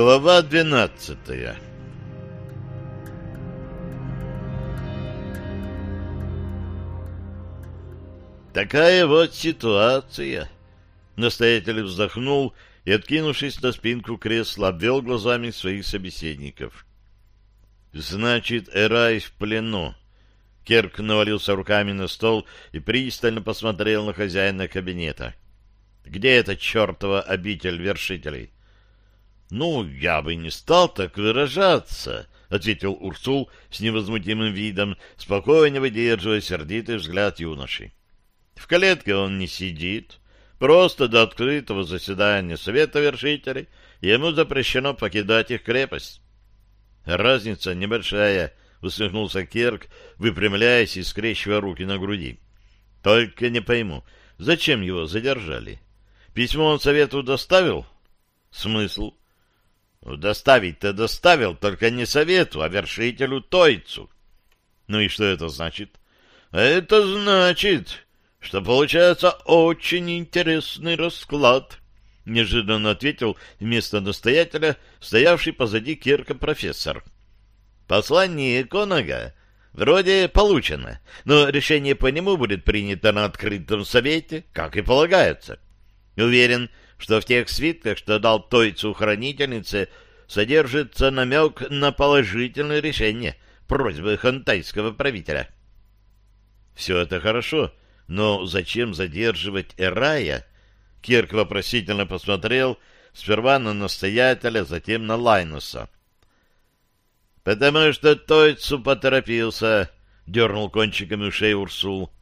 Глава двенадцатая Такая вот ситуация. Настоятель вздохнул и, откинувшись на спинку кресла, обвел глазами своих собеседников. Значит, Эрай в плену. Керк навалился руками на стол и пристально посмотрел на хозяина кабинета. Где эта чертова обитель вершителей? — Ну, я бы не стал так выражаться, — ответил Урсул с невозмутимым видом, спокойно выдерживая сердитый взгляд юноши. В клетке он не сидит. Просто до открытого заседания Совета Вершителей ему запрещено покидать их крепость. Разница небольшая, усмехнулся Керк, выпрямляясь и скрещивая руки на груди. Только не пойму, зачем его задержали? Письмо он Совету доставил? Смысл? Доставить-то доставил, только не Совету, а Вершителю Тойцу. Ну и что это значит? Это значит, что получается очень интересный расклад, — неожиданно ответил вместо настоятеля, стоявший позади Кирка профессор. Послание Конага вроде получено, но решение по нему будет принято на открытом совете, как и полагается. Уверен, что в тех свитках, что дал Тойцу хранительнице, содержится намек на положительное решение просьбы хантайского правителя. Все это хорошо, но зачем задерживать Эрая? Кирк вопросительно посмотрел сперва на настоятеля, затем на Лайнуса. — Потому что Тойцу поторопился, — дернул кончиками ушей Урсул.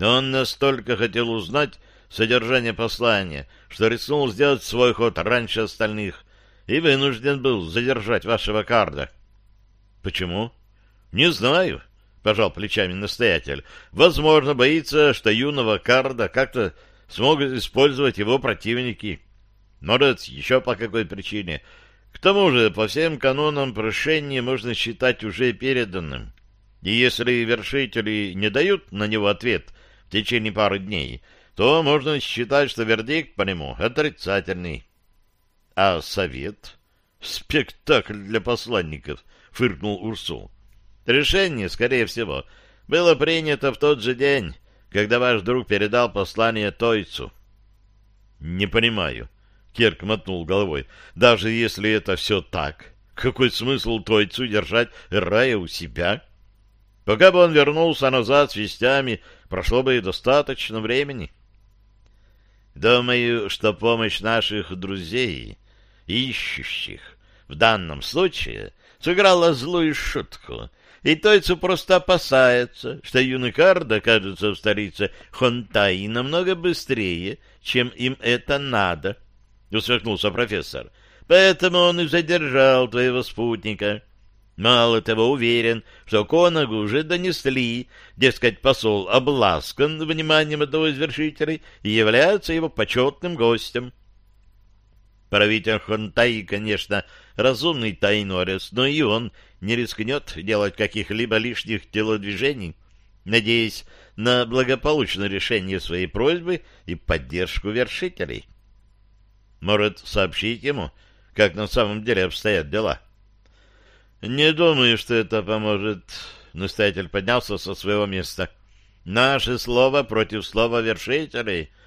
Он настолько хотел узнать содержание послания, что рискнул сделать свой ход раньше остальных и вынужден был задержать вашего карда. — Почему? — Не знаю. —— пожал плечами настоятель. «Возможно, боится, что юного Карда как-то смогут использовать его противники. Может, еще по какой причине. К тому же, по всем канонам прошение можно считать уже переданным. И если вершители не дают на него ответ в течение пары дней, то можно считать, что вердикт по нему отрицательный. А совет? Спектакль для посланников, фыркнул Урсул. Решение, скорее всего, было принято в тот же день, когда ваш друг передал послание Тойцу. — Не понимаю. Кирк мотнул головой. — Даже если это все так, какой смысл Тойцу держать рая у себя? Пока бы он вернулся назад с вестями, прошло бы и достаточно времени. Думаю, что помощь наших друзей, ищущих, в данном случае сыграла злую шутку — и Тойцу просто опасается, что юный Кард окажется в столице Хонтаи намного быстрее, чем им это надо, — усмехнулся профессор. — Поэтому он и задержал твоего спутника. Мало того, уверен, что Конагу уже донесли, дескать, посол обласкан вниманием одного из вершителей и является его почетным гостем. Правитель Хонтаи, конечно, разумный Тайнорес, но и он не рискнет делать каких-либо лишних телодвижений, надеясь на благополучное решение своей просьбы и поддержку вершителей. Может, сообщить ему, как на самом деле обстоят дела? Не думаю, что это поможет. Настоятель поднялся со своего места. Наше слово против слова вершителей —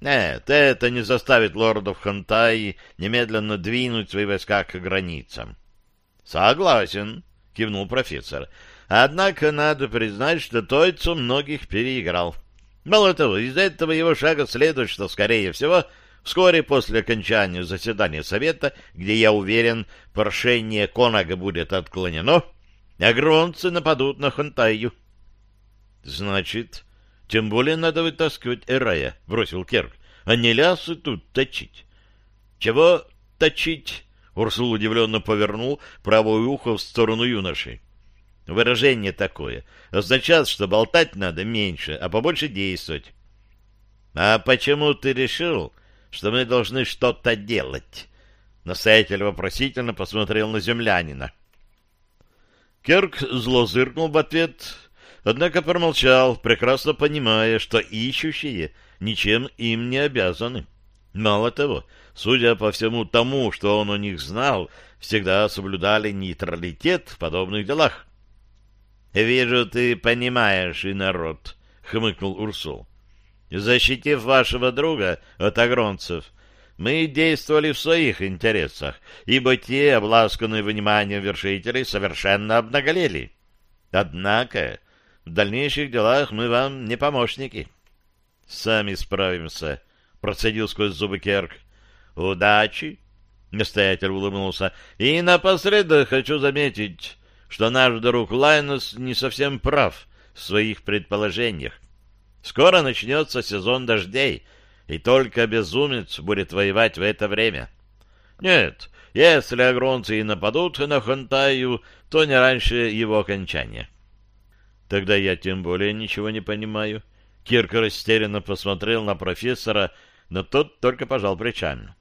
нет, это не заставит лордов Хантаи немедленно двинуть свои войска к границам. Согласен, кивнул профессор. Однако надо признать, что Тойцу многих переиграл. Мало того, из этого его шага следует, что, скорее всего, вскоре после окончания заседания Совета, где, я уверен, прошение Конага будет отклонено, агронцы нападут на Хантаю. Значит, тем более надо вытаскивать Эрая, — бросил Керк, — а не лясы тут точить. — Чего точить? — Урсул удивленно повернул правое ухо в сторону юноши. Выражение такое означает, что болтать надо меньше, а побольше действовать. — А почему ты решил, что мы должны что-то делать? Настоятель вопросительно посмотрел на землянина. Керк зло зыркнул в ответ Однако промолчал, прекрасно понимая, что ищущие ничем им не обязаны. Мало того, судя по всему тому, что он о них знал, всегда соблюдали нейтралитет в подобных делах. — Вижу, ты понимаешь и народ, — хмыкнул Урсул. — Защитив вашего друга от агронцев, мы действовали в своих интересах, ибо те, обласканные вниманием вершителей, совершенно обнаголели. Однако в дальнейших делах мы вам не помощники. — Сами справимся, — процедил сквозь зубы Керк. — Удачи! — настоятель улыбнулся. — И напоследок хочу заметить, что наш друг Лайнус не совсем прав в своих предположениях. Скоро начнется сезон дождей — и только безумец будет воевать в это время. Нет, если агронцы и нападут на Хантаю, то не раньше его окончания. Тогда я тем более ничего не понимаю. Кирк растерянно посмотрел на профессора, но тот только пожал плечами.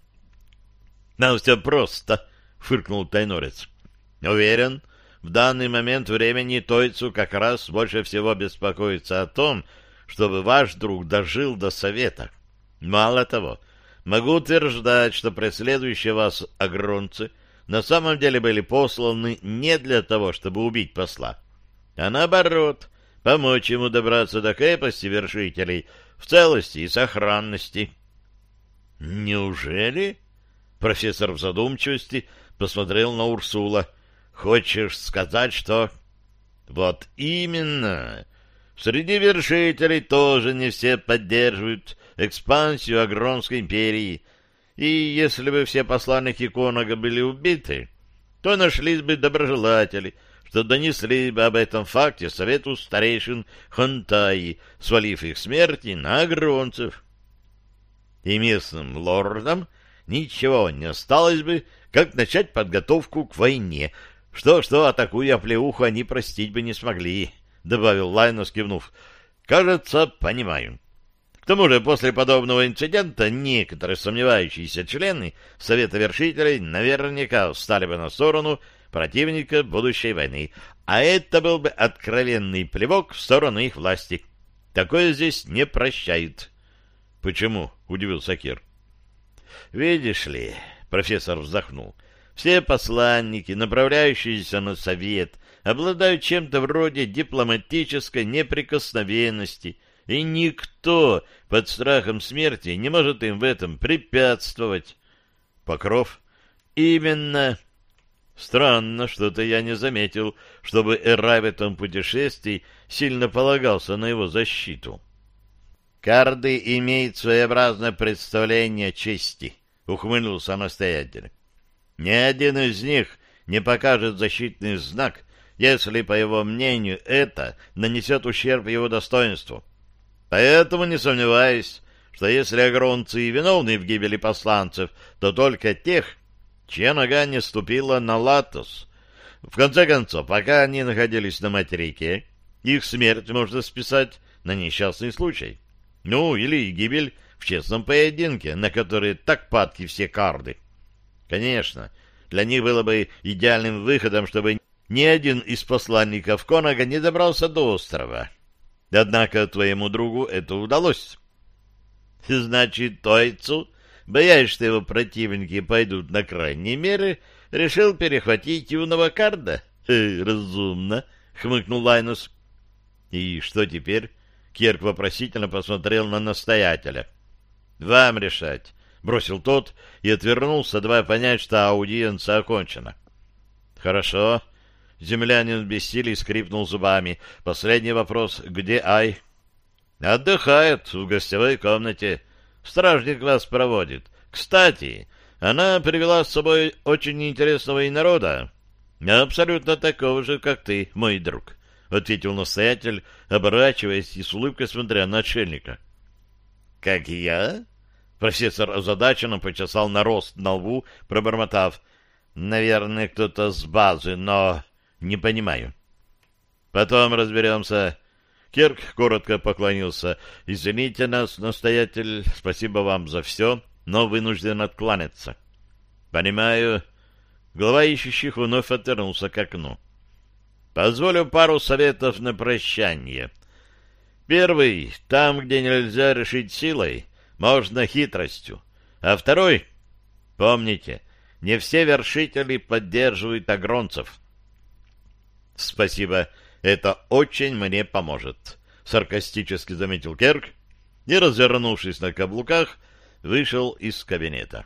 — Нам все просто, — фыркнул тайнорец. — Уверен, в данный момент времени Тойцу как раз больше всего беспокоится о том, чтобы ваш друг дожил до совета. — Мало того, могу утверждать, что преследующие вас агронцы на самом деле были посланы не для того, чтобы убить посла, а наоборот, помочь ему добраться до крепости вершителей в целости и сохранности. «Неужели?» — профессор в задумчивости посмотрел на Урсула. «Хочешь сказать, что...» «Вот именно. Среди вершителей тоже не все поддерживают экспансию Агронской империи, и если бы все посланники Конога были убиты, то нашлись бы доброжелатели, что донесли бы об этом факте совету старейшин Хонтаи, свалив их смерти на агронцев. И местным лордам ничего не осталось бы, как начать подготовку к войне, что-что, атакуя плеуху, они простить бы не смогли, — добавил Лайнос, кивнув. — Кажется, понимаю. К тому же, после подобного инцидента некоторые сомневающиеся члены Совета Вершителей наверняка встали бы на сторону противника будущей войны, а это был бы откровенный плевок в сторону их власти. Такое здесь не прощают. — Почему? — удивился Кир. — Видишь ли, — профессор вздохнул, — все посланники, направляющиеся на совет, обладают чем-то вроде дипломатической неприкосновенности — и никто под страхом смерти не может им в этом препятствовать. Покров? Именно. Странно, что-то я не заметил, чтобы Эра в этом путешествии сильно полагался на его защиту. Карды имеет своеобразное представление чести, ухмыльнулся настоятель. Ни один из них не покажет защитный знак, если, по его мнению, это нанесет ущерб его достоинству. Поэтому не сомневаюсь, что если агронцы и виновны в гибели посланцев, то только тех, чья нога не ступила на латус. В конце концов, пока они находились на материке, их смерть можно списать на несчастный случай. Ну, или гибель в честном поединке, на который так падки все карды. Конечно, для них было бы идеальным выходом, чтобы ни один из посланников Конага не добрался до острова. Однако твоему другу это удалось. Значит, Тойцу, боясь, что его противники пойдут на крайние меры, решил перехватить юного карда? Разумно, хмыкнул Лайнус. И что теперь? Керк вопросительно посмотрел на настоятеля. Вам решать, бросил тот и отвернулся, давая понять, что аудиенция окончена. Хорошо, Землянин без силы скрипнул зубами. Последний вопрос. Где Ай? Отдыхает в гостевой комнате. Стражник вас проводит. Кстати, она привела с собой очень интересного инорода. Абсолютно такого же, как ты, мой друг, — ответил настоятель, оборачиваясь и с улыбкой смотря на отшельника. — Как я? — профессор озадаченно почесал на рост на лбу, пробормотав. — Наверное, кто-то с базы, но... Не понимаю. Потом разберемся. Кирк коротко поклонился. Извините нас, настоятель, спасибо вам за все, но вынужден откланяться. Понимаю. Глава ищущих вновь отвернулся к окну. Позволю пару советов на прощание. Первый, там, где нельзя решить силой, можно хитростью. А второй, Помните, не все вершители поддерживают агронцев. Спасибо, это очень мне поможет, саркастически заметил Керк и, развернувшись на каблуках, вышел из кабинета.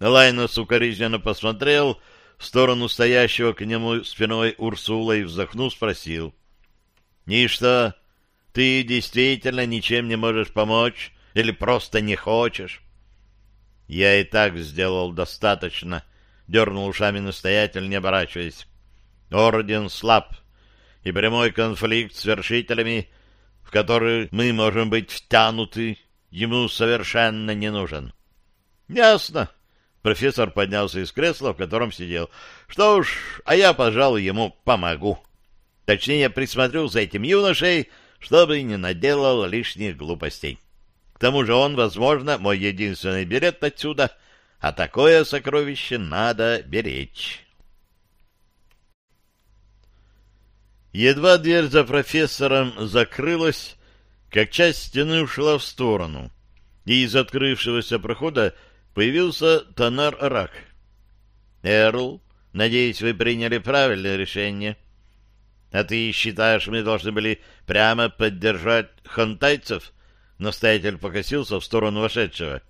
Лайнос укоризненно посмотрел в сторону стоящего к нему спиной Урсула и, вздохнув, спросил. — И что, ты действительно ничем не можешь помочь или просто не хочешь? — Я и так сделал достаточно, — дернул ушами настоятель, не оборачиваясь. — Орден слаб, и прямой конфликт с вершителями, в который мы можем быть втянуты, ему совершенно не нужен. — Ясно, Профессор поднялся из кресла, в котором сидел. Что ж, а я, пожалуй, ему помогу. Точнее, присмотрю за этим юношей, чтобы не наделал лишних глупостей. К тому же он, возможно, мой единственный билет отсюда, а такое сокровище надо беречь. Едва дверь за профессором закрылась, как часть стены ушла в сторону, и из открывшегося прохода появился Танар Рак. «Эрл, надеюсь, вы приняли правильное решение. А ты считаешь, мы должны были прямо поддержать хантайцев?» Настоятель покосился в сторону вошедшего.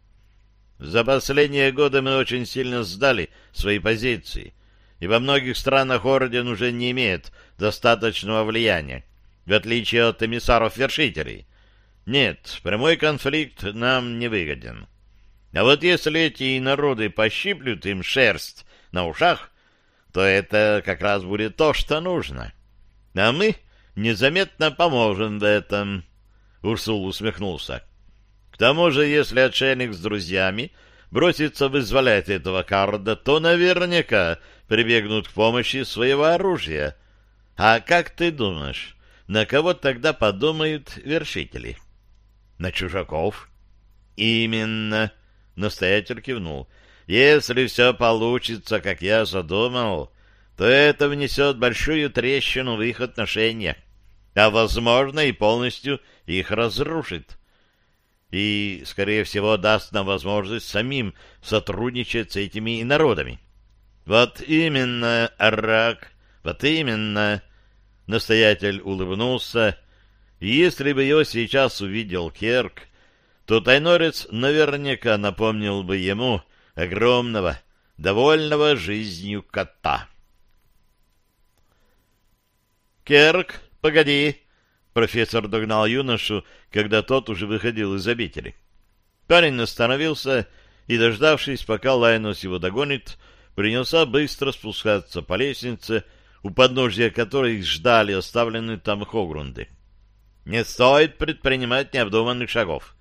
«За последние годы мы очень сильно сдали свои позиции, и во многих странах орден уже не имеет достаточного влияния, в отличие от эмиссаров-вершителей. Нет, прямой конфликт нам не выгоден». А вот если эти народы пощиплют им шерсть на ушах, то это как раз будет то, что нужно. А мы незаметно поможем в этом. Урсул усмехнулся. К тому же, если отшельник с друзьями бросится вызволять этого карда, то наверняка прибегнут к помощи своего оружия. А как ты думаешь, на кого тогда подумают вершители? На чужаков? Именно. Настоятель кивнул. «Если все получится, как я задумал, то это внесет большую трещину в их отношения, а, возможно, и полностью их разрушит. И, скорее всего, даст нам возможность самим сотрудничать с этими народами». «Вот именно, Арак, вот именно!» Настоятель улыбнулся. «Если бы его сейчас увидел Керк, то тайнорец наверняка напомнил бы ему огромного, довольного жизнью кота. «Керк, погоди!» Профессор догнал юношу, когда тот уже выходил из обители. Парень остановился и, дождавшись, пока Лайнус его догонит, принялся быстро спускаться по лестнице, у подножья которой ждали оставленные там хогрунды. «Не стоит предпринимать необдуманных шагов.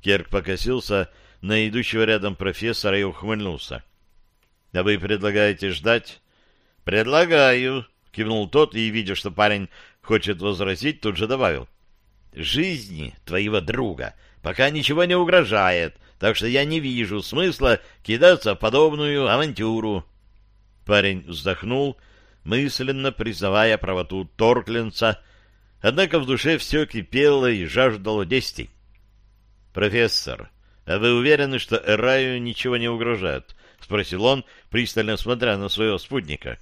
Керк покосился на идущего рядом профессора и ухмыльнулся. — А вы предлагаете ждать? — Предлагаю, — кивнул тот и, видя, что парень хочет возразить, тут же добавил. — Жизни твоего друга пока ничего не угрожает, так что я не вижу смысла кидаться в подобную авантюру. Парень вздохнул, мысленно признавая правоту Торкленца, однако в душе все кипело и жаждало действий. «Профессор, а вы уверены, что Эраю ничего не угрожает?» — спросил он, пристально смотря на своего спутника.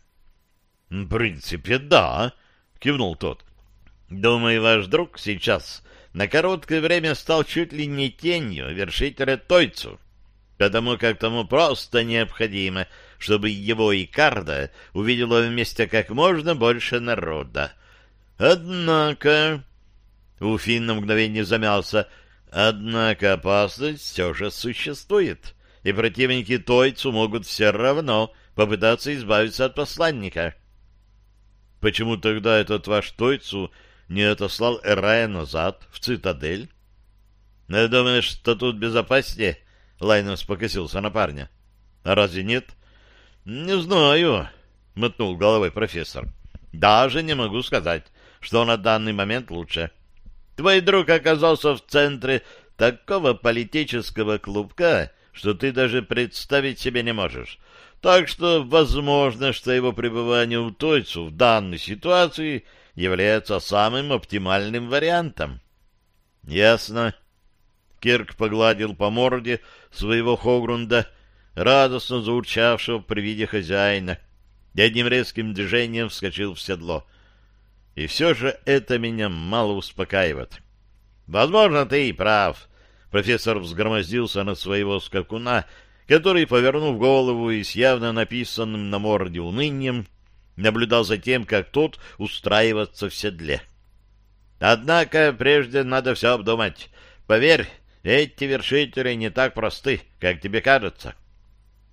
«В принципе, да», — кивнул тот. «Думаю, ваш друг сейчас на короткое время стал чуть ли не тенью вершителя Тойцу, потому как тому просто необходимо, чтобы его и Карда увидела вместе как можно больше народа. Однако...» Уфин на мгновение замялся — Однако опасность все же существует, и противники Тойцу могут все равно попытаться избавиться от посланника. Почему тогда этот ваш Тойцу не отослал Эрая назад, в цитадель? — Я думаю, что тут безопаснее? — Лайнус покосился на парня. — А разве нет? — Не знаю, — мотнул головой профессор. — Даже не могу сказать, что на данный момент лучше. — Твой друг оказался в центре такого политического клубка, что ты даже представить себе не можешь. Так что возможно, что его пребывание у Тойцу в данной ситуации является самым оптимальным вариантом. Ясно. Кирк погладил по морде своего Хогрунда, радостно заурчавшего при виде хозяина, и одним резким движением вскочил в седло. И все же это меня мало успокаивает. Возможно, ты и прав. Профессор взгромоздился на своего скакуна, который, повернув голову и с явно написанным на морде унынием, наблюдал за тем, как тот устраивается в седле. Однако прежде надо все обдумать. Поверь, эти вершители не так просты, как тебе кажется.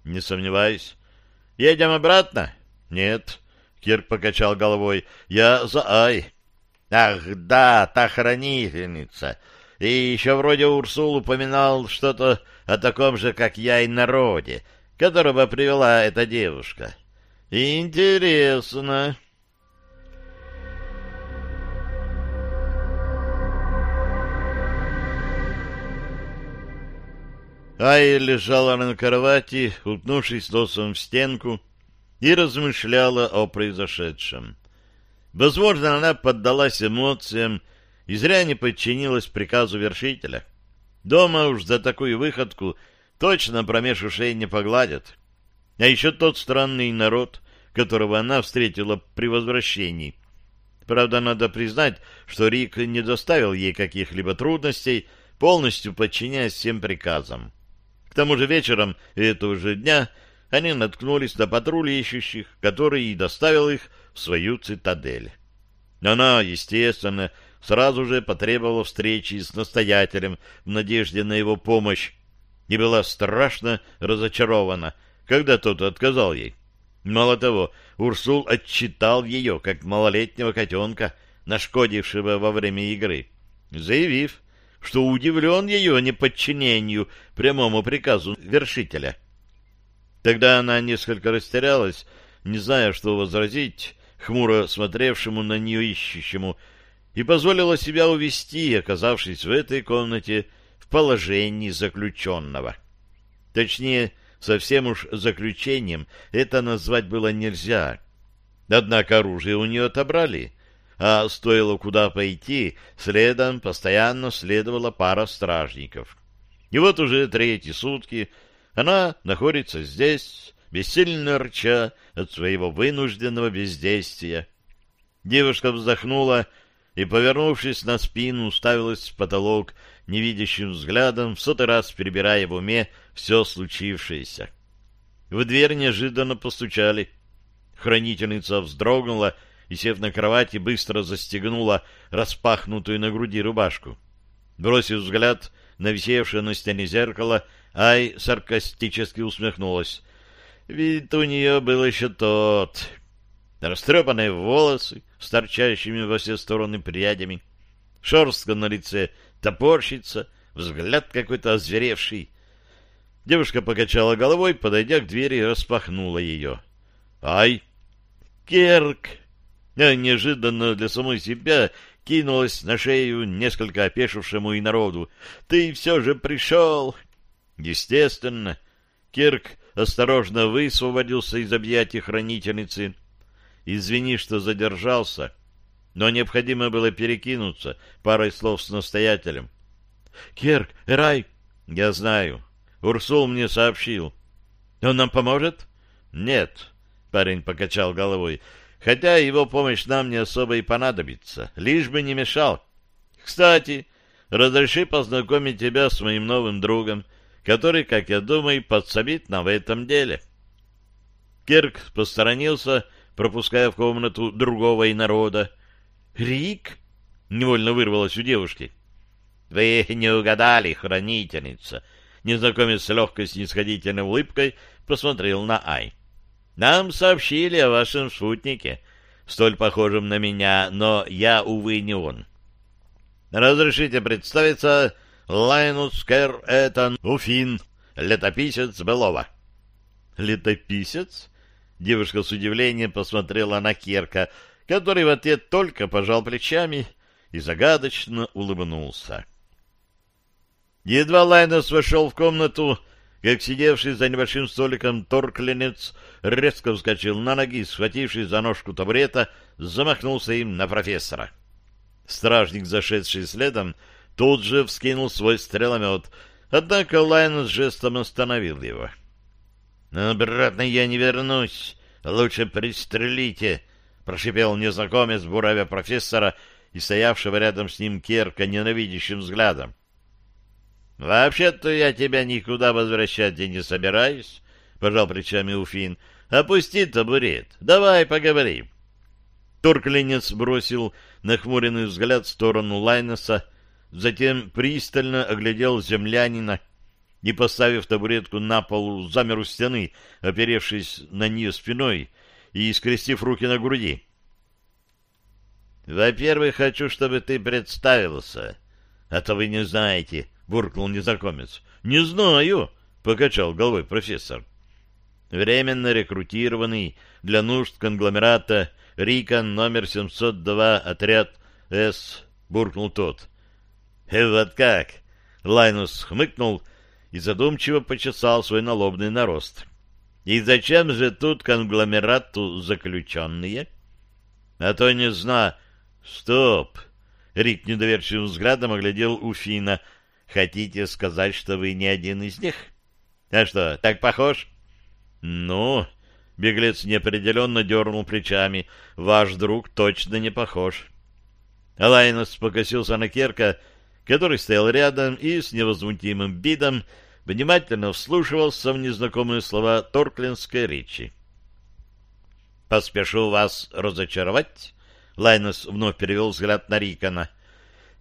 Не сомневаюсь. Едем обратно? Нет. Кирк покачал головой. Я за Ай. Ах, да, та хранительница. И еще вроде Урсул упоминал что-то о таком же, как я, и народе, которого привела эта девушка. Интересно. Ая лежала на кровати, утнувшись носом в стенку, и размышляла о произошедшем. Возможно, она поддалась эмоциям и зря не подчинилась приказу вершителя. Дома уж за такую выходку точно промеж ушей не погладят. А еще тот странный народ, которого она встретила при возвращении. Правда, надо признать, что Рик не доставил ей каких-либо трудностей, полностью подчиняясь всем приказам. К тому же вечером этого же дня они наткнулись на патруль ищущих, который и доставил их в свою цитадель. Она, естественно, сразу же потребовала встречи с настоятелем в надежде на его помощь и была страшно разочарована, когда тот отказал ей. Мало того, Урсул отчитал ее, как малолетнего котенка, нашкодившего во время игры, заявив, что удивлен ее неподчинению прямому приказу вершителя. Тогда она несколько растерялась, не зная, что возразить, хмуро смотревшему на нее ищущему, и позволила себя увести, оказавшись в этой комнате в положении заключенного. Точнее, совсем уж заключением это назвать было нельзя. Однако оружие у нее отобрали, а стоило куда пойти, следом постоянно следовала пара стражников. И вот уже третьи сутки она находится здесь, бессильно рча от своего вынужденного бездействия. Девушка вздохнула и, повернувшись на спину, уставилась в потолок невидящим взглядом, в сотый раз перебирая в уме все случившееся. В дверь неожиданно постучали. Хранительница вздрогнула и, сев на кровати, быстро застегнула распахнутую на груди рубашку. Бросив взгляд на висевшее на стене зеркало, Ай саркастически усмехнулась. Вид у нее был еще тот. Растрепанные волосы с торчащими во все стороны прядями, шерстка на лице топорщится, взгляд какой-то озверевший. Девушка покачала головой, подойдя к двери, распахнула ее. «Ай!» «Керк!» а неожиданно для самой себя кинулась на шею несколько опешившему и народу. «Ты все же пришел!» Естественно, Кирк осторожно высвободился из объятий хранительницы. «Извини, что задержался, но необходимо было перекинуться парой слов с настоятелем». «Кирк, Рай, «Я знаю. Урсул мне сообщил». «Он нам поможет?» «Нет», — парень покачал головой хотя его помощь нам не особо и понадобится, лишь бы не мешал. Кстати, разреши познакомить тебя с моим новым другом, который, как я думаю, подсобит нам в этом деле. Кирк посторонился, пропуская в комнату другого инорода. «Рик?» — невольно вырвалось у девушки. «Вы не угадали, хранительница!» Незнакомец с легкой снисходительной улыбкой посмотрел на Ай. Нам сообщили о вашем спутнике, столь похожем на меня, но я, увы, не он. Разрешите представиться, Лайнус Кэр Этан Уфин, летописец Белова. Летописец? Девушка с удивлением посмотрела на Керка, который в ответ только пожал плечами и загадочно улыбнулся. Едва Лайнус вошел в комнату, как сидевший за небольшим столиком торклинец резко вскочил на ноги, схватившись за ножку табурета, замахнулся им на профессора. Стражник, зашедший следом, тут же вскинул свой стреломет, однако Лайнус жестом остановил его. «Обратно я не вернусь. Лучше пристрелите», — прошипел незнакомец, буравя профессора и стоявшего рядом с ним Керка ненавидящим взглядом. «Вообще-то я тебя никуда возвращать и не собираюсь», — пожал плечами Уфин. «Опусти табурет. Давай поговорим». Торкленец бросил нахмуренный взгляд в сторону Лайнеса, затем пристально оглядел землянина и, поставив табуретку на пол, замер у стены, оперевшись на нее спиной и скрестив руки на груди. «Во-первых, хочу, чтобы ты представился, а то вы не знаете», — буркнул незнакомец. «Не знаю», — покачал головой профессор. «Временно рекрутированный для нужд конгломерата Рикон номер 702, отряд С», — буркнул тот. «Э, «Вот как!» — Лайнус хмыкнул и задумчиво почесал свой налобный нарост. «И зачем же тут конгломерату заключенные?» «А то не знаю...» «Стоп!» — Рик недоверчивым взглядом оглядел Уфина. «Хотите сказать, что вы не один из них?» «А что, так похож?» «Ну...» — беглец неопределенно дернул плечами. «Ваш друг точно не похож». Лайнус покосился на Керка, который стоял рядом и с невозмутимым видом внимательно вслушивался в незнакомые слова торклинской речи. «Поспешу вас разочаровать», — Лайнус вновь перевел взгляд на Рикона.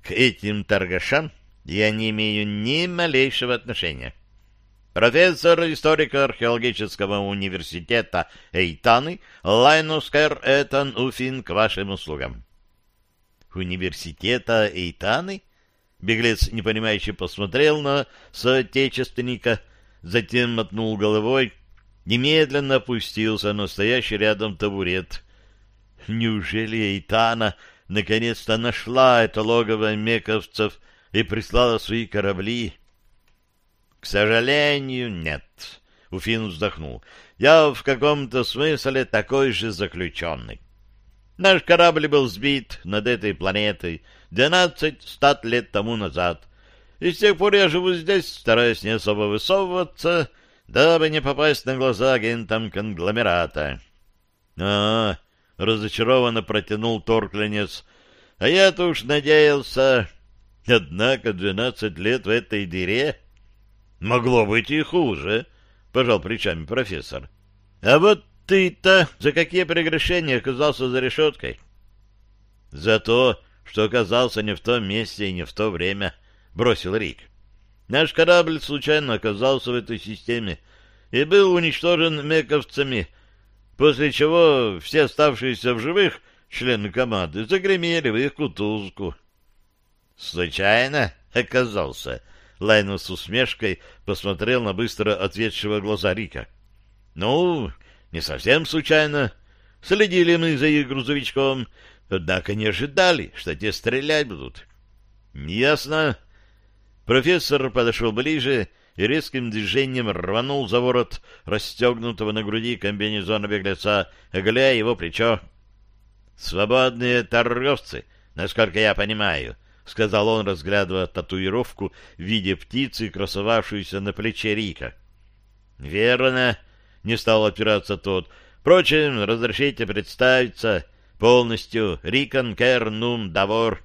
«К этим торгашам я не имею ни малейшего отношения. Профессор историко-археологического университета Эйтаны Лайнус Кэр Этан Уфин к вашим услугам». «Университета Эйтаны?» Беглец, непонимающе, посмотрел на соотечественника, затем мотнул головой, немедленно опустился на стоящий рядом табурет. Неужели Эйтана наконец-то нашла это логово мековцев и прислала свои корабли? — К сожалению, нет. Уфин вздохнул. — Я в каком-то смысле такой же заключенный. Наш корабль был сбит над этой планетой двенадцать стат лет тому назад. И с тех пор я живу здесь, стараясь не особо высовываться, дабы не попасть на глаза агентам конгломерата. А, разочарованно протянул Торкленец. А я-то уж надеялся... Однако двенадцать лет в этой дыре... Могло быть и хуже, — пожал плечами профессор. А вот ты-то за какие прегрешения оказался за решеткой? За то, что оказался не в том месте и не в то время, — бросил Рик. Наш корабль случайно оказался в этой системе и был уничтожен мековцами, после чего все оставшиеся в живых члены команды загремели в их кутузку. «Случайно оказался?» Лайну с усмешкой посмотрел на быстро ответшего глаза Рика. «Ну, не совсем случайно. Следили мы за их грузовичком, однако не ожидали, что те стрелять будут. Ясно. Профессор подошел ближе и резким движением рванул за ворот расстегнутого на груди комбинезона беглеца, оголяя его плечо. «Свободные торговцы, насколько я понимаю», — сказал он, разглядывая татуировку в виде птицы, красовавшуюся на плече Рика. «Верно», — не стал опираться тот. «Впрочем, разрешите представиться полностью. Рикон Кер Нум Давор,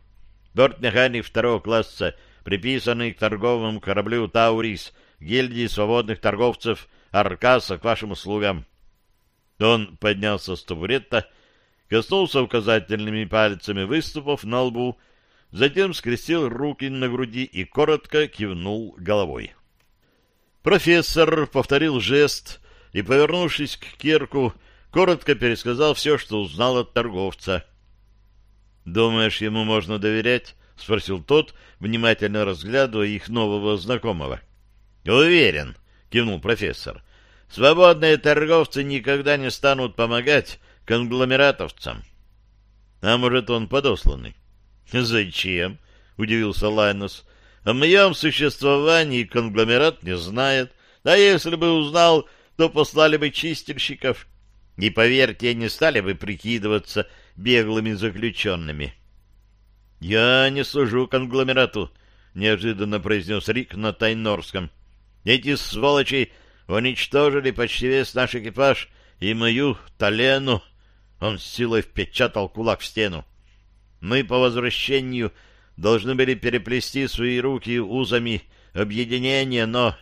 бортмеханик второго класса, приписанный к торговому кораблю «Таурис», гильдии свободных торговцев Аркаса к вашим услугам». Он поднялся с табурета, коснулся указательными пальцами выступов на лбу, затем скрестил руки на груди и коротко кивнул головой. Профессор повторил жест, и, повернувшись к Кирку, коротко пересказал все, что узнал от торговца. «Думаешь, ему можно доверять?» — спросил тот, внимательно разглядывая их нового знакомого. «Уверен», — кивнул профессор. «Свободные торговцы никогда не станут помогать конгломератовцам». «А может, он подосланный?» «Зачем?» — удивился Лайнус. «О моем существовании конгломерат не знает. А если бы узнал, то послали бы чистильщиков. И, поверьте, не стали бы прикидываться беглыми заключенными. — Я не служу конгломерату, — неожиданно произнес Рик на тайнорском. — Эти сволочи уничтожили почти весь наш экипаж и мою Талену. Он с силой впечатал кулак в стену. Мы по возвращению должны были переплести свои руки узами объединения, но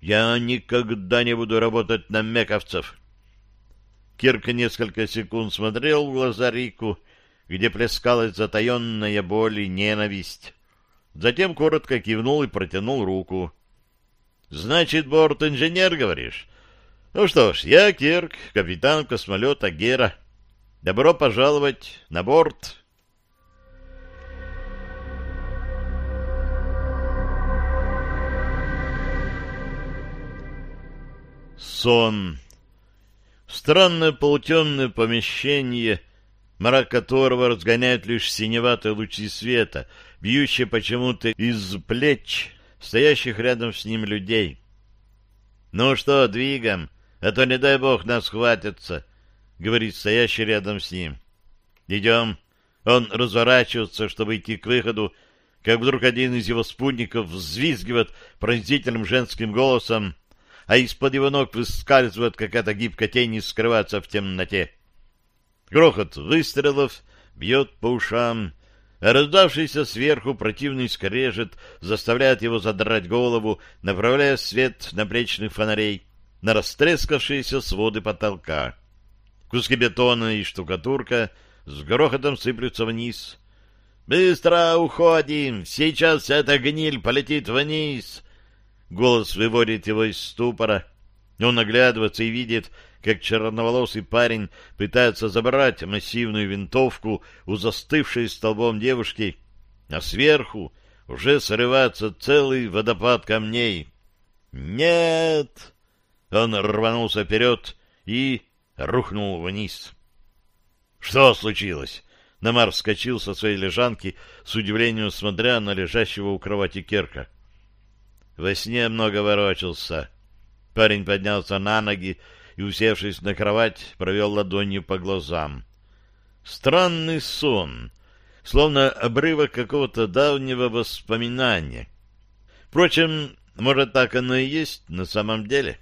я никогда не буду работать на мековцев. Кирка несколько секунд смотрел в глаза Рику, где плескалась затаенная боль и ненависть. Затем коротко кивнул и протянул руку. — Значит, борт-инженер, говоришь? Ну что ж, я Кирк, капитан космолета Гера. Добро пожаловать на борт. Сон. Странное полутемное помещение, мрак которого разгоняют лишь синеватые лучи света, бьющие почему-то из плеч стоящих рядом с ним людей. «Ну что, двигаем, а то, не дай бог, нас хватится», — говорит стоящий рядом с ним. «Идем». Он разворачивается, чтобы идти к выходу, как вдруг один из его спутников взвизгивает пронзительным женским голосом — а из-под его ног выскальзывает какая-то гибкая тень и скрывается в темноте. Грохот выстрелов бьет по ушам, а раздавшийся сверху противный скрежет заставляет его задрать голову, направляя свет наплечных фонарей на растрескавшиеся своды потолка. Куски бетона и штукатурка с грохотом сыплются вниз. «Быстро уходим! Сейчас эта гниль полетит вниз!» Голос выводит его из ступора. Он оглядывается и видит, как черноволосый парень пытается забрать массивную винтовку у застывшей столбом девушки, а сверху уже срывается целый водопад камней. «Нет!» Он рванулся вперед и рухнул вниз. «Что случилось?» Намар вскочил со своей лежанки, с удивлением смотря на лежащего у кровати Керка. Во сне много ворочался. Парень поднялся на ноги и, усевшись на кровать, провел ладонью по глазам. Странный сон, словно обрывок какого-то давнего воспоминания. Впрочем, может, так оно и есть на самом деле.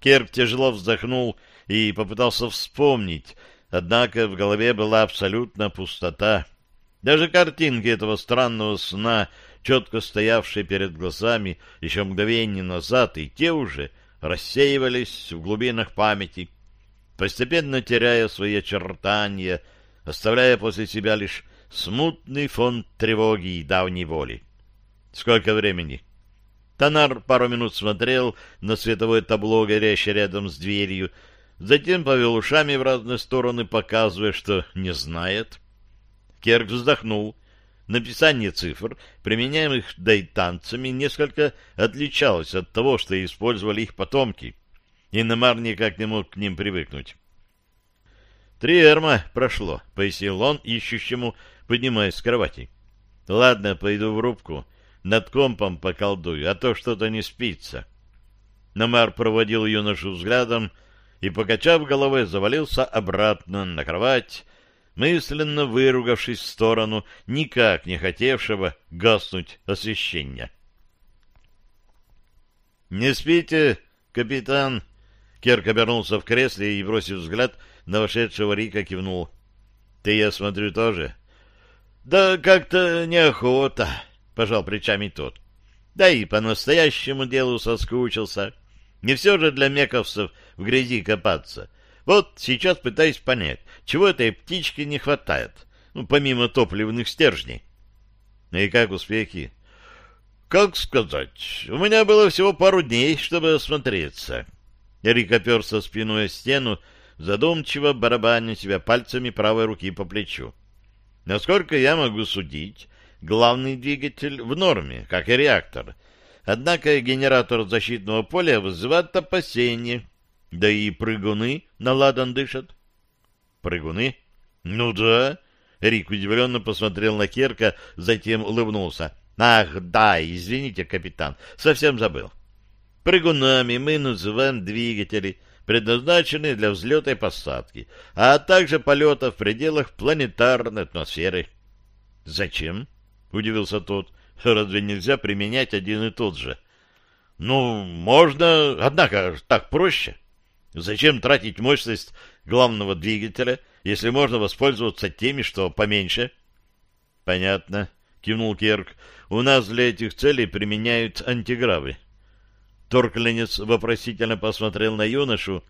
Керк тяжело вздохнул и попытался вспомнить, однако в голове была абсолютно пустота. Даже картинки этого странного сна четко стоявшие перед глазами еще мгновение назад, и те уже рассеивались в глубинах памяти, постепенно теряя свои очертания, оставляя после себя лишь смутный фон тревоги и давней воли. Сколько времени? Тонар пару минут смотрел на световое табло, горящее рядом с дверью, затем повел ушами в разные стороны, показывая, что не знает. Керк вздохнул — Написание цифр, применяемых дайтанцами, несколько отличалось от того, что использовали их потомки, и Намар никак не мог к ним привыкнуть. «Три эрма прошло», — пояснил он ищущему, поднимаясь с кровати. «Ладно, пойду в рубку, над компом поколдую, а то что-то не спится». Намар проводил юношу взглядом и, покачав головой, завалился обратно на кровать, мысленно выругавшись в сторону никак не хотевшего гаснуть освещения. «Не спите, капитан?» Керк обернулся в кресле и, бросив взгляд на вошедшего Рика, кивнул. «Ты, я смотрю, тоже?» «Да как-то неохота», — пожал плечами тот. «Да и по настоящему делу соскучился. Не все же для мековцев в грязи копаться. Вот сейчас пытаюсь понять, чего этой птичке не хватает, ну, помимо топливных стержней. И как успехи? Как сказать, у меня было всего пару дней, чтобы осмотреться. Рик оперся спиной о стену, задумчиво барабаня себя пальцами правой руки по плечу. Насколько я могу судить, главный двигатель в норме, как и реактор. Однако генератор защитного поля вызывает опасения, да и прыгуны на ладан дышат. Прыгуны? Ну да. Рик удивленно посмотрел на Керка, затем улыбнулся. Ах, да, извините, капитан, совсем забыл. Прыгунами мы называем двигатели, предназначенные для взлета и посадки, а также полета в пределах планетарной атмосферы. Зачем? — удивился тот. — Разве нельзя применять один и тот же? — Ну, можно, однако так проще. Зачем тратить мощность главного двигателя, если можно воспользоваться теми, что поменьше? Понятно, кивнул Керк. У нас для этих целей применяют антигравы. Торкленец вопросительно посмотрел на юношу,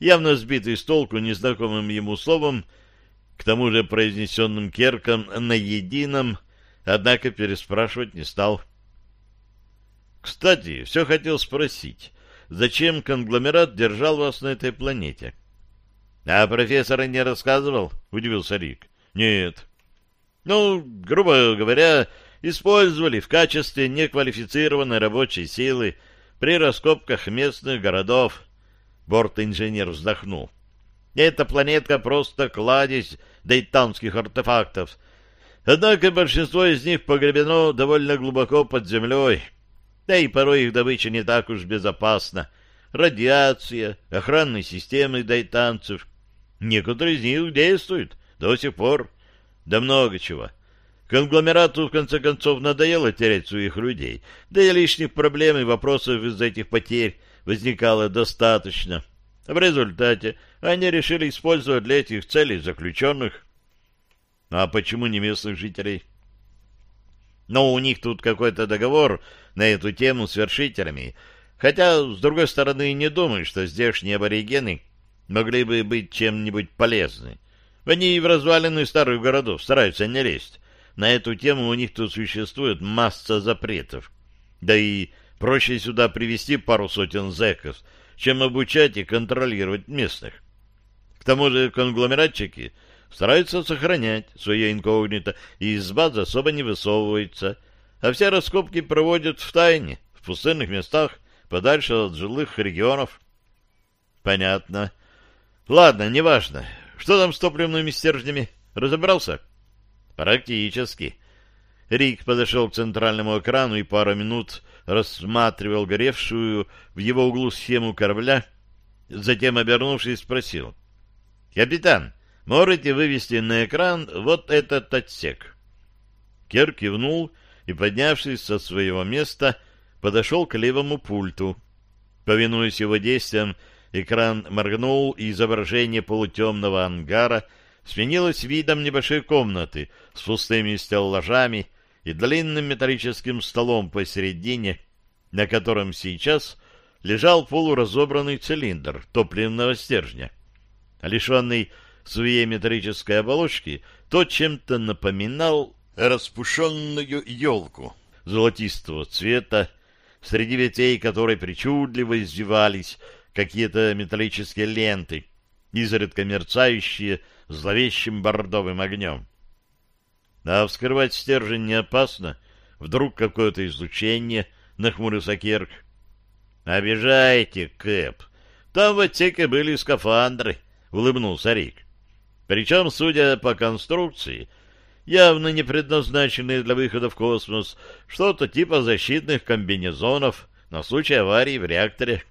явно сбитый с толку незнакомым ему словом, к тому же произнесенным Керком на едином, однако переспрашивать не стал. Кстати, все хотел спросить, зачем конгломерат держал вас на этой планете? — А профессор не рассказывал? — удивился Рик. — Нет. — Ну, грубо говоря, использовали в качестве неквалифицированной рабочей силы при раскопках местных городов. Борт-инженер вздохнул. Эта планетка просто кладезь дейтанских артефактов. Однако большинство из них погребено довольно глубоко под землей. Да и порой их добыча не так уж безопасна. Радиация, охранные системы дайтанцев. Некоторые из них действуют до сих пор. Да много чего. Конгломерату, в конце концов, надоело терять своих людей. Да и лишних проблем и вопросов из-за этих потерь возникало достаточно. В результате они решили использовать для этих целей заключенных. А почему не местных жителей? Но у них тут какой-то договор на эту тему с вершителями. Хотя, с другой стороны, не думаю, что здешние аборигены могли бы быть чем-нибудь полезны. Они и в развалины старых городов стараются не лезть. На эту тему у них тут существует масса запретов. Да и проще сюда привести пару сотен зэков, чем обучать и контролировать местных. К тому же конгломератчики стараются сохранять свое инкогнито и из базы особо не высовываются, а все раскопки проводят в тайне, в пустынных местах, подальше от жилых регионов. Понятно. Ладно, неважно. Что там с топливными стержнями? Разобрался? Практически. Рик подошел к центральному экрану и пару минут рассматривал горевшую в его углу схему корабля, затем, обернувшись, спросил. «Капитан, можете вывести на экран вот этот отсек?» Кер кивнул и, поднявшись со своего места, подошел к левому пульту. Повинуясь его действиям, экран моргнул, и изображение полутемного ангара сменилось видом небольшой комнаты с пустыми стеллажами и длинным металлическим столом посередине, на котором сейчас лежал полуразобранный цилиндр топливного стержня. Лишенный своей металлической оболочки, тот чем-то напоминал распушенную елку золотистого цвета, среди ветвей которой причудливо извивались какие-то металлические ленты, изредка мерцающие зловещим бордовым огнем. А вскрывать стержень не опасно. Вдруг какое-то излучение, — нахмурился Керк. — Обижаете, Кэп. Там в отсеке были скафандры, — улыбнулся Рик. Причем, судя по конструкции, явно не предназначенные для выхода в космос, что-то типа защитных комбинезонов на случай аварии в реакторе.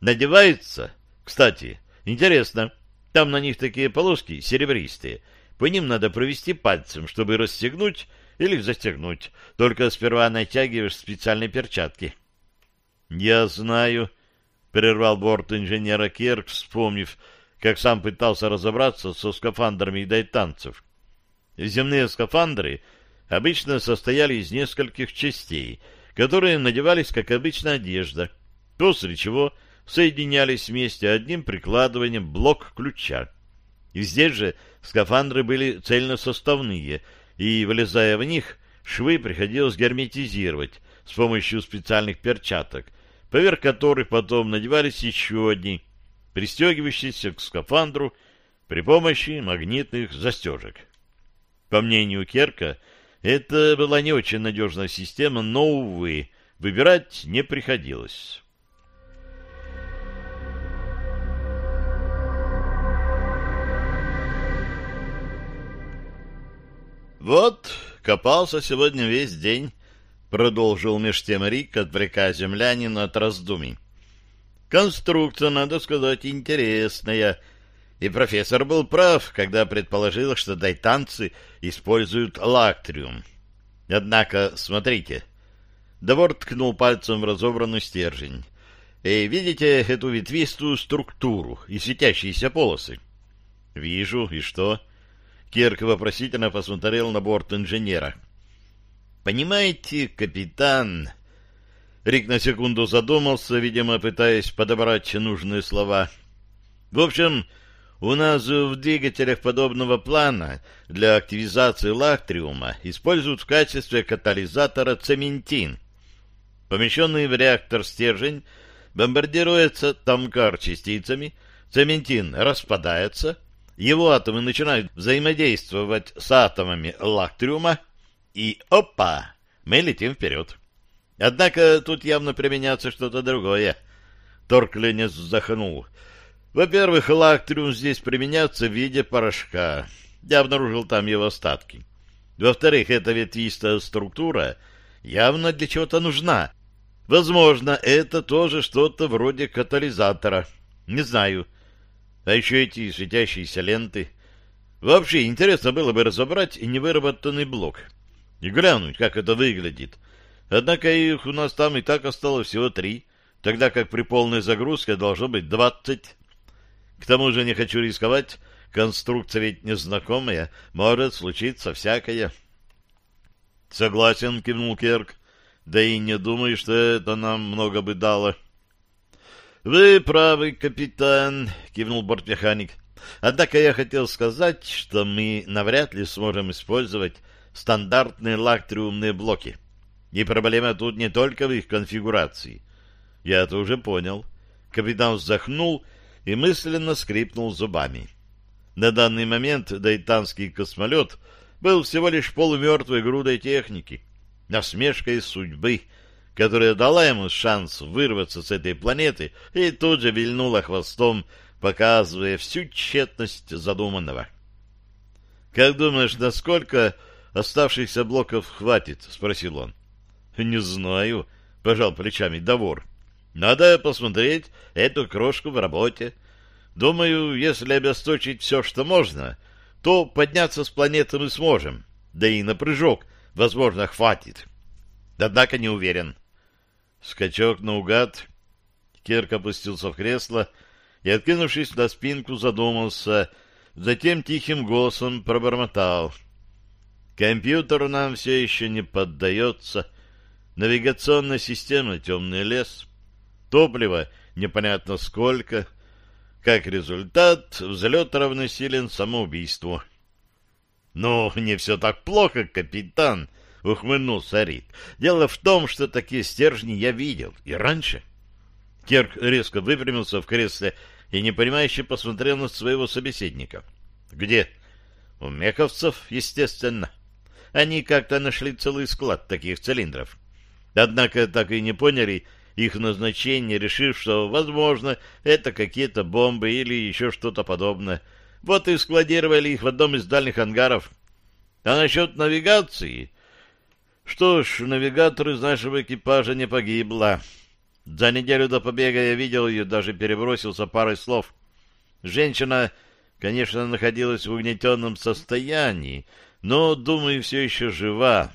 Надеваются, кстати, интересно, там на них такие полоски серебристые — по ним надо провести пальцем, чтобы расстегнуть или застегнуть. Только сперва натягиваешь специальные перчатки. — Я знаю, — прервал борт инженера Керк, вспомнив, как сам пытался разобраться со скафандрами дайтанцев. Земные скафандры обычно состояли из нескольких частей, которые надевались, как обычная одежда, после чего соединялись вместе одним прикладыванием блок-ключа. И здесь же скафандры были цельносоставные, и, вылезая в них, швы приходилось герметизировать с помощью специальных перчаток, поверх которых потом надевались еще одни, пристегивающиеся к скафандру при помощи магнитных застежек. По мнению Керка, это была не очень надежная система, но, увы, выбирать не приходилось. «Вот, копался сегодня весь день», — продолжил меж тем Рик, отвлекая землянина от раздумий. «Конструкция, надо сказать, интересная». И профессор был прав, когда предположил, что дайтанцы используют лактриум. Однако, смотрите, Довор ткнул пальцем в разобранный стержень. «Эй, видите эту ветвистую структуру и светящиеся полосы?» «Вижу. И что?» Кирк вопросительно посмотрел на борт инженера. «Понимаете, капитан...» Рик на секунду задумался, видимо, пытаясь подобрать нужные слова. «В общем, у нас в двигателях подобного плана для активизации лактриума используют в качестве катализатора цементин. Помещенный в реактор стержень бомбардируется тамкар-частицами, цементин распадается, его атомы начинают взаимодействовать с атомами лактриума, и опа, мы летим вперед. Однако тут явно применяется что-то другое. Торкленец вздохнул. Во-первых, лактриум здесь применяется в виде порошка. Я обнаружил там его остатки. Во-вторых, эта ветвистая структура явно для чего-то нужна. Возможно, это тоже что-то вроде катализатора. Не знаю. А еще эти светящиеся ленты. Вообще, интересно было бы разобрать невыработанный блок. И глянуть, как это выглядит. Однако их у нас там и так осталось всего три, тогда как при полной загрузке должно быть двадцать. К тому же не хочу рисковать, конструкция ведь незнакомая, может случиться всякое. — Согласен, — кивнул Керк, — да и не думаю, что это нам много бы дало. — Вы правы, капитан, — кивнул бортмеханик. — Однако я хотел сказать, что мы навряд ли сможем использовать стандартные лактриумные блоки. — и проблема тут не только в их конфигурации. Я это уже понял. Капитан вздохнул и мысленно скрипнул зубами. На данный момент дайтанский космолет был всего лишь полумертвой грудой техники, насмешкой судьбы, которая дала ему шанс вырваться с этой планеты и тут же вильнула хвостом, показывая всю тщетность задуманного. «Как думаешь, насколько оставшихся блоков хватит?» — спросил он. — Не знаю, — пожал плечами Довор. — Надо посмотреть эту крошку в работе. Думаю, если обесточить все, что можно, то подняться с планеты мы сможем. Да и на прыжок, возможно, хватит. Однако не уверен. Скачок наугад. Керк опустился в кресло и, откинувшись на спинку, задумался, затем тихим голосом пробормотал. Компьютер нам все еще не поддается, — навигационная система «Темный лес», топливо непонятно сколько, как результат взлет равносилен самоубийству. «Ну, не все так плохо, капитан», — ухмыльнулся Рид. «Дело в том, что такие стержни я видел и раньше». Керк резко выпрямился в кресле и непонимающе посмотрел на своего собеседника. «Где?» «У меховцев, естественно. Они как-то нашли целый склад таких цилиндров. Однако так и не поняли их назначение, решив, что, возможно, это какие-то бомбы или еще что-то подобное. Вот и складировали их в одном из дальних ангаров. А насчет навигации... Что ж, навигатор из нашего экипажа не погибла. За неделю до побега я видел ее, даже перебросился парой слов. Женщина, конечно, находилась в угнетенном состоянии, но, думаю, все еще жива.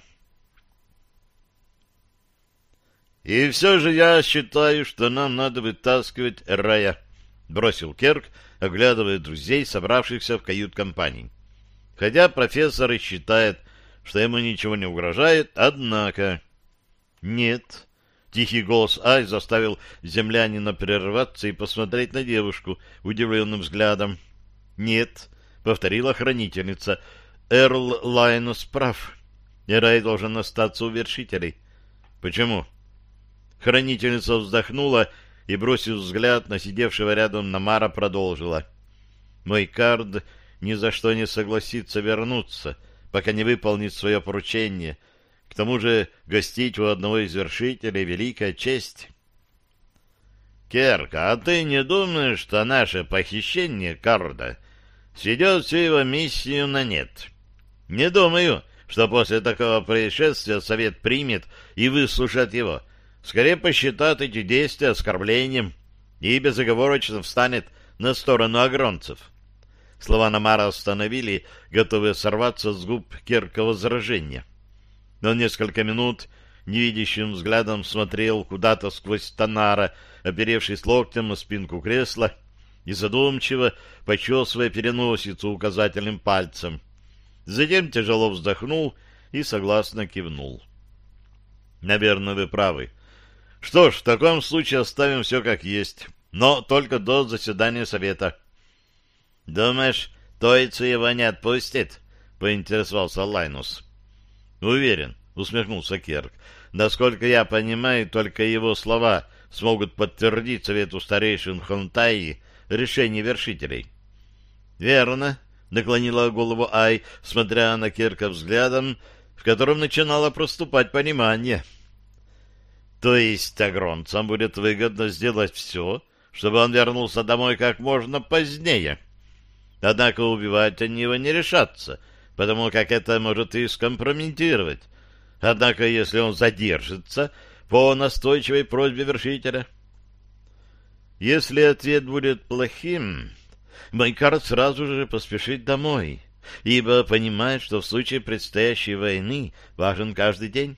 И все же я считаю, что нам надо вытаскивать Рая, — бросил Керк, оглядывая друзей, собравшихся в кают-компании. Хотя профессор и считает, что ему ничего не угрожает, однако... Нет. Тихий голос Ай заставил землянина прерваться и посмотреть на девушку удивленным взглядом. Нет, — повторила хранительница, — Эрл Лайнус прав. И Рай должен остаться у вершителей. Почему? — Хранительница вздохнула и, бросив взгляд на сидевшего рядом Намара, продолжила. «Мой кард ни за что не согласится вернуться, пока не выполнит свое поручение. К тому же гостить у одного из вершителей — великая честь». «Керка, а ты не думаешь, что наше похищение карда сведет всю его миссию на нет?» «Не думаю, что после такого происшествия совет примет и выслушает его» скорее посчитает эти действия оскорблением и безоговорочно встанет на сторону агронцев. Слова Намара остановили, готовые сорваться с губ Керка возражения. Но несколько минут невидящим взглядом смотрел куда-то сквозь Танара, оперевшись локтем о спинку кресла и задумчиво почесывая переносицу указательным пальцем. Затем тяжело вздохнул и согласно кивнул. Наверное, вы правы. Что ж, в таком случае оставим все как есть, но только до заседания совета. Думаешь, Тойцу его не отпустит? Поинтересовался Лайнус. Уверен, усмехнулся Керк. Насколько я понимаю, только его слова смогут подтвердить совету старейшин Хонтаи решение вершителей. Верно, наклонила голову Ай, смотря на Кирка взглядом, в котором начинало проступать понимание. То есть агронцам будет выгодно сделать все, чтобы он вернулся домой как можно позднее. Однако убивать они его не решатся, потому как это может и скомпрометировать. Однако, если он задержится по настойчивой просьбе вершителя... Если ответ будет плохим, Майкар сразу же поспешит домой, ибо понимает, что в случае предстоящей войны важен каждый день.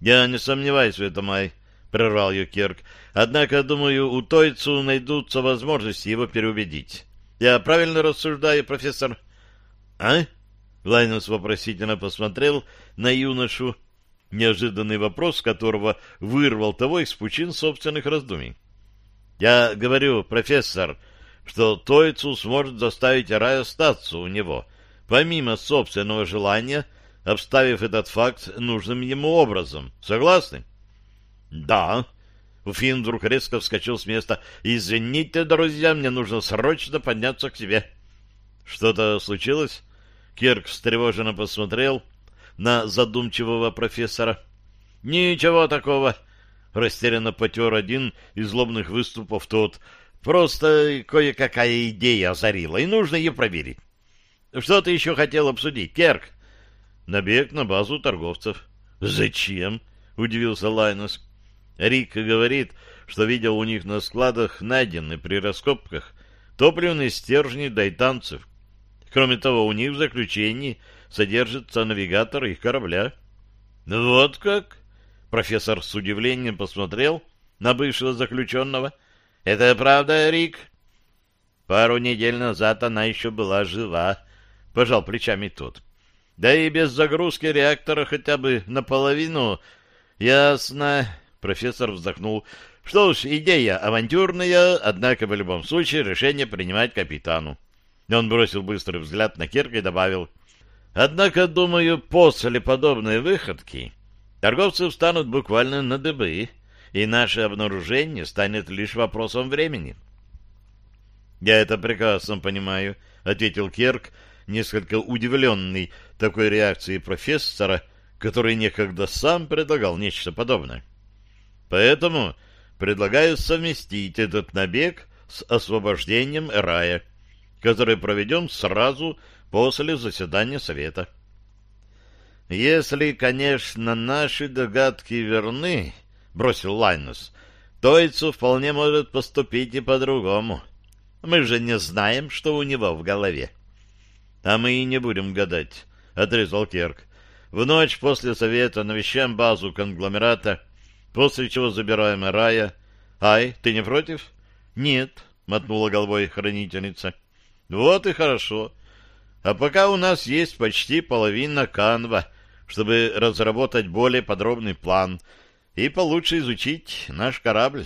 Я не сомневаюсь в этом, Май, — прервал ее Кирк. Однако, думаю, у Тойцу найдутся возможности его переубедить. Я правильно рассуждаю, профессор? — А? — Лайнус вопросительно посмотрел на юношу, неожиданный вопрос которого вырвал того из пучин собственных раздумий. Я говорю, профессор, что Тойцу сможет заставить Рай остаться у него, помимо собственного желания, обставив этот факт нужным ему образом. Согласны? Да. Уфин вдруг резко вскочил с места. Извините, друзья, мне нужно срочно подняться к тебе. Что-то случилось? Кирк встревоженно посмотрел на задумчивого профессора. Ничего такого, Растерянно потер один из злобных выступов тот. Просто кое-какая идея озарила, и нужно ее проверить. Что ты еще хотел обсудить, Керк? Набег на базу торговцев. Зачем? Удивился Лайнус. Рик говорит, что видел у них на складах найденные при раскопках топливные стержни дайтанцев. Кроме того, у них в заключении содержится навигатор их корабля. — Вот как? Профессор с удивлением посмотрел на бывшего заключенного. — Это правда, Рик? Пару недель назад она еще была жива, — пожал плечами тот. — Да и без загрузки реактора хотя бы наполовину. Ясно. Профессор вздохнул. Что ж, идея авантюрная, однако в любом случае решение принимать капитану. Он бросил быстрый взгляд на Кирка и добавил. Однако, думаю, после подобной выходки Торговцы встанут буквально на дыбы, и наше обнаружение станет лишь вопросом времени. «Я это прекрасно понимаю», — ответил Керк, несколько удивленный такой реакцией профессора, который некогда сам предлагал нечто подобное. «Поэтому предлагаю совместить этот набег с освобождением Рая, который проведем сразу после заседания Совета». «Если, конечно, наши догадки верны, — бросил Лайнус, — Тойцу вполне может поступить и по-другому. Мы же не знаем, что у него в голове». «А мы и не будем гадать», — отрезал Керк. «В ночь после совета навещаем базу конгломерата, после чего забираем Рая. Ай, ты не против?» «Нет», — мотнула головой хранительница. «Вот и хорошо. А пока у нас есть почти половина канва» чтобы разработать более подробный план и получше изучить наш корабль.